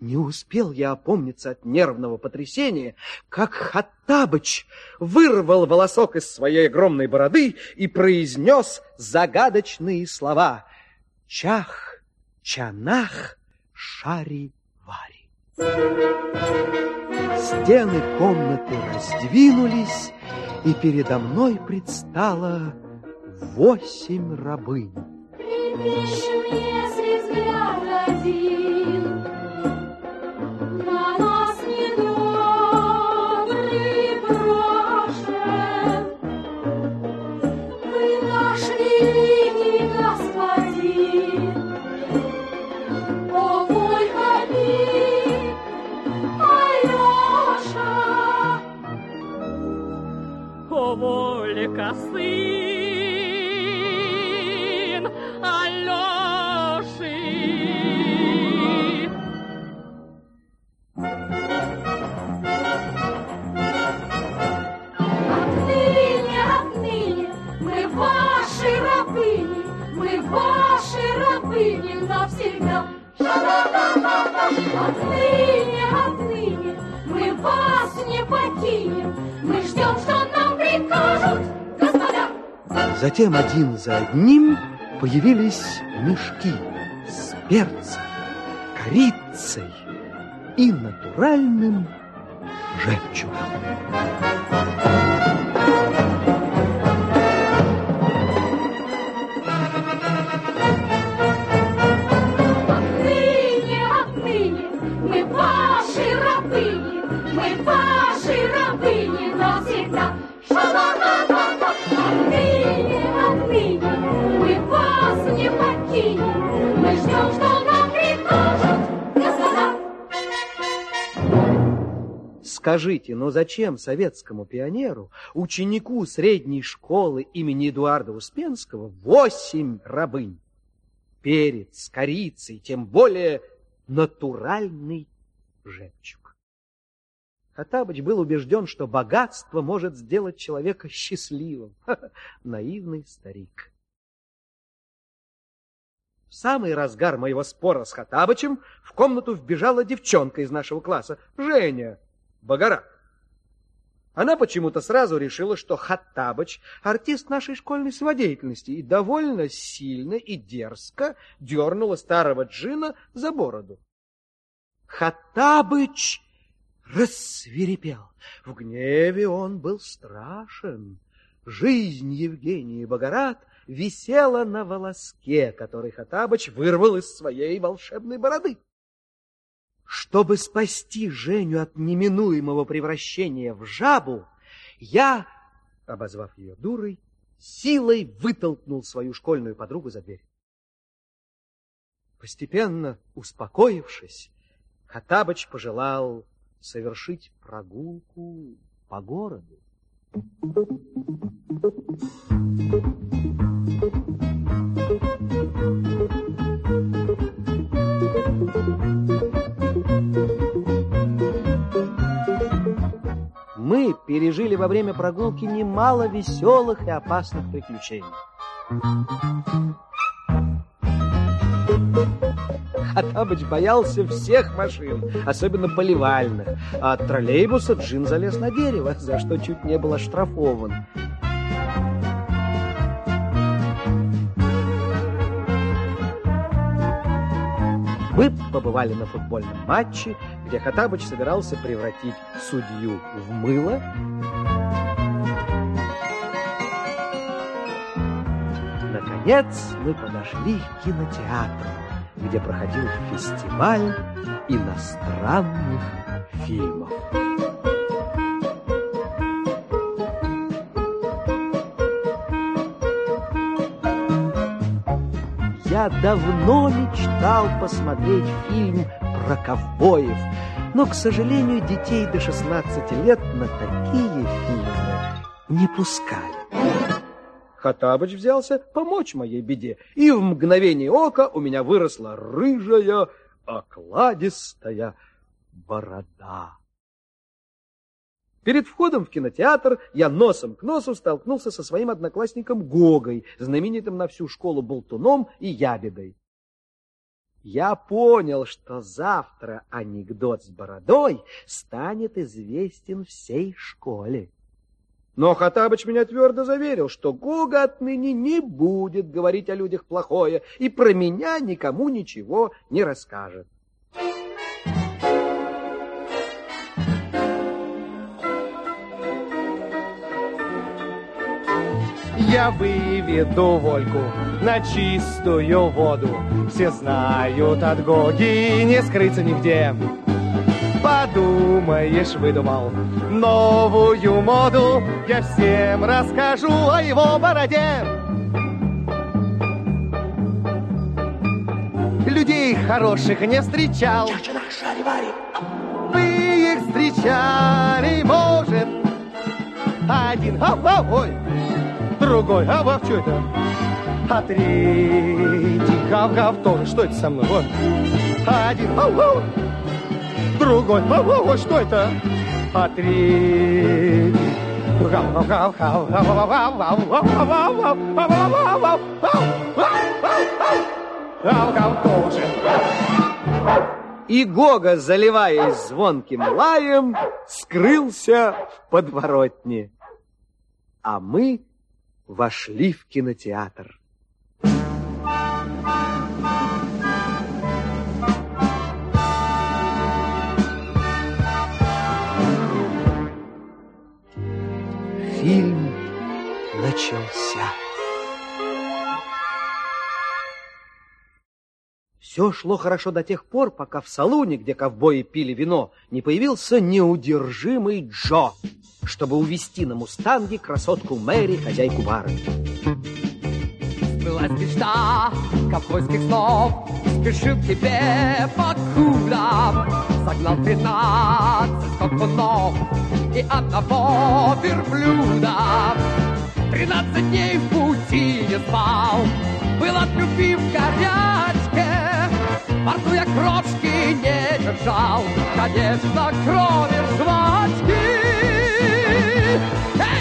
Не успел я опомниться от нервного потрясения, как Хаттабыч вырвал волосок из своей огромной бороды и произнес загадочные слова «Чах, чанах, шари-вари». Стены комнаты раздвинулись, и передо мной предстало восемь рабынь. Припишем, если взгляд один, О, Волька, сын Алёши! Отныне, отныне мы ваши рабыни, мы ваши рабыни навсегда. Отныне, отныне мы вас не покинем, мы ждем, что прикажут, господа. Затем один за одним появились мешки с перцем, корицей и натуральным жемчугом. Скажите, но зачем советскому пионеру, ученику средней школы имени Эдуарда Успенского, восемь рабынь? Перец, корицей, тем более натуральный жемчуг. Хаттабыч был убежден, что богатство может сделать человека счастливым. Ха-ха, Наивный старик. В самый разгар моего спора с Хаттабычем в комнату вбежала девчонка из нашего класса, Женя Богорак. Она почему-то сразу решила, что Хаттабыч — артист нашей школьной самодеятельности, и довольно сильно и дерзко дернула старого джина за бороду. Хаттабыч рассверепел. В гневе он был страшен. Жизнь Евгении Богорат висела на волоске, который Хаттабыч вырвал из своей волшебной бороды. Чтобы спасти Женю от неминуемого превращения в жабу, я, обозвав ее дурой, силой вытолкнул свою школьную подругу за дверь. Постепенно успокоившись, Хаттабыч пожелал совершить прогулку по городу. Мы пережили во время прогулки немало веселых и опасных приключений. Хаттабыч боялся всех машин, особенно поливальных, а от троллейбуса Джин залез на дерево, за что чуть не был оштрафован. Мы побывали на футбольном матче, где Хаттабыч собирался превратить судью в мыло. Наконец мы подошли к кинотеатру, где проходил фестиваль иностранных фильмов. Я давно мечтал посмотреть фильм про ковбоев, но, к сожалению, детей до 16 лет на такие фильмы не пускали. Хаттабыч взялся помочь моей беде, и в мгновение ока у меня выросла рыжая, окладистая борода. Перед входом в кинотеатр я носом к носу столкнулся со своим одноклассником Гогой, знаменитым на всю школу болтуном и ябедой. я понял, что завтра анекдот с бородой станет известен всей школе. Но Хатабыч меня твердо заверил, что Гога отныне не будет говорить о людях плохое и про меня никому ничего не расскажет. Я выведу Вольку на чистую воду. Все знают от Гоги, не скрыться нигде. Подумаешь, выдумал новую моду. Я всем расскажу о его бороде. Людей хороших не встречал. Вы их встречали, может, один, а, а, ой, другой, а, а, что это? А третий, гав-гав тоже, что это со мной, вот. Один, ау, ау, другой, ау, ау, что это? А третий, гав-гав тоже. И Гога, заливаясь звонким лаем, скрылся в подворотне. А мы вошли в кинотеатр. Фильм начался. Все шло хорошо до тех пор, пока в салуне, где ковбои пили вино, не появился неудержимый Джо, чтобы увести на мустанге красотку Мэри, хозяйку бара. Сбылась мечта ковбойских снов Спешил к тебе по кулям Загнал тринадцать скакунов И одного верблюда. Тринадцать дней в пути не спал Был от любви в горячке Во я крошки не держал Конечно, кроме жвачки Эй!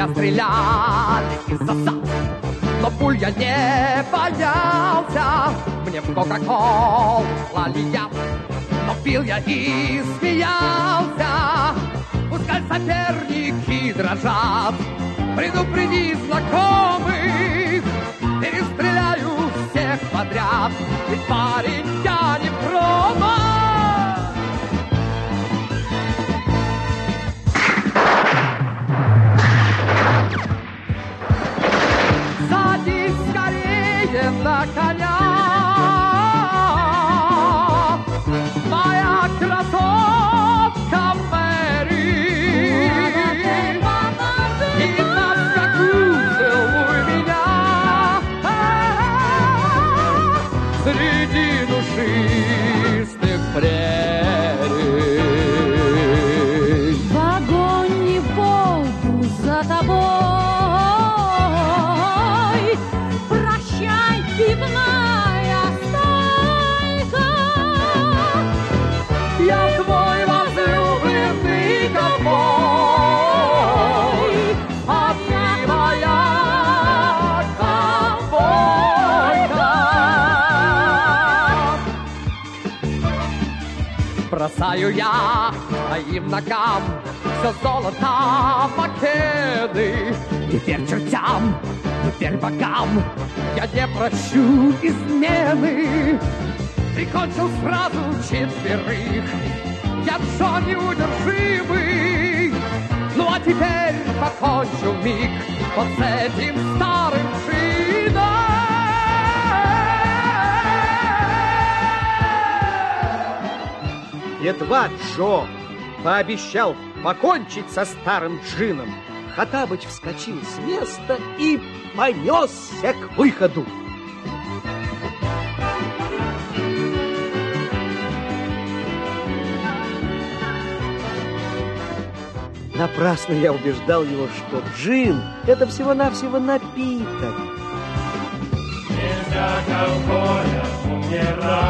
В меня стреляли из засад, но пуль я не боялся. Мне в кока-кол клали яд, но пил я и смеялся. Пускай соперники дрожат, предупреди знакомых, перестреляю всех подряд, ведь парень я Бросаю я моим ногам все золото македы. Теперь чертям, теперь богам я не прощу измены. Прикончил сразу четверых, я Джо неудержимый, Ну а теперь покончу миг вот с этим старым Едва Джо пообещал покончить со старым джином, Хатабыч вскочил с места и понесся к выходу. Напрасно я убеждал его, что джин – это всего-навсего напиток. Нельзя алкоголя умирать.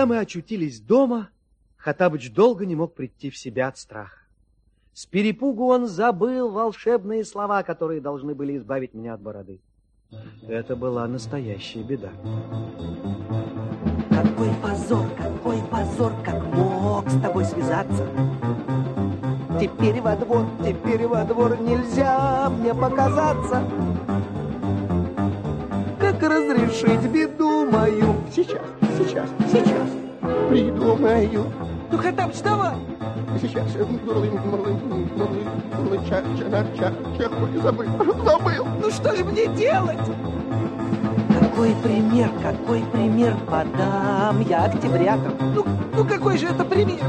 Когда мы очутились дома, Хатабыч долго не мог прийти в себя от страха. С перепугу он забыл волшебные слова, которые должны были избавить меня от бороды. Это была настоящая беда. Какой позор, какой позор, как мог с тобой связаться. Теперь во двор, теперь во двор нельзя мне показаться. Как разрешить беду мою? Сейчас, сейчас, сейчас. Придумаю. Ну, Хаттабыч, давай! Сейчас. Дурлы, мурлы, мурлы, мурлы, ча, ча, ча, ча, ой, забыл, забыл. Ну что же мне делать? Какой пример, какой пример подам я октябрятам? Ну, ну какой же это пример?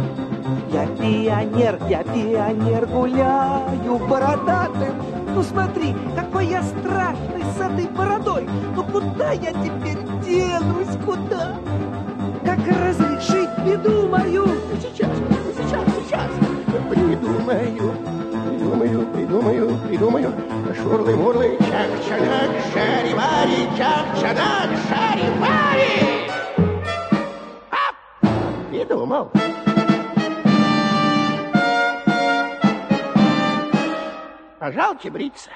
Я пионер, я пионер, гуляю бородатым. Ну смотри, какой я страшный с этой бородой. Ну куда я теперь денусь, куда? Разрешить беду мою? Сейчас, сейчас, сейчас. Придумаю, придумаю, придумаю, придумаю. Шурлы-мурлы, чак-чанак, шари-вари, чак-чанак, шари-вари. Ап! Придумал. Пожалуйте бриться.